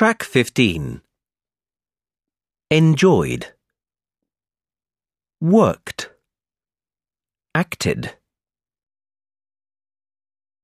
Track 15. Enjoyed. Worked. Acted.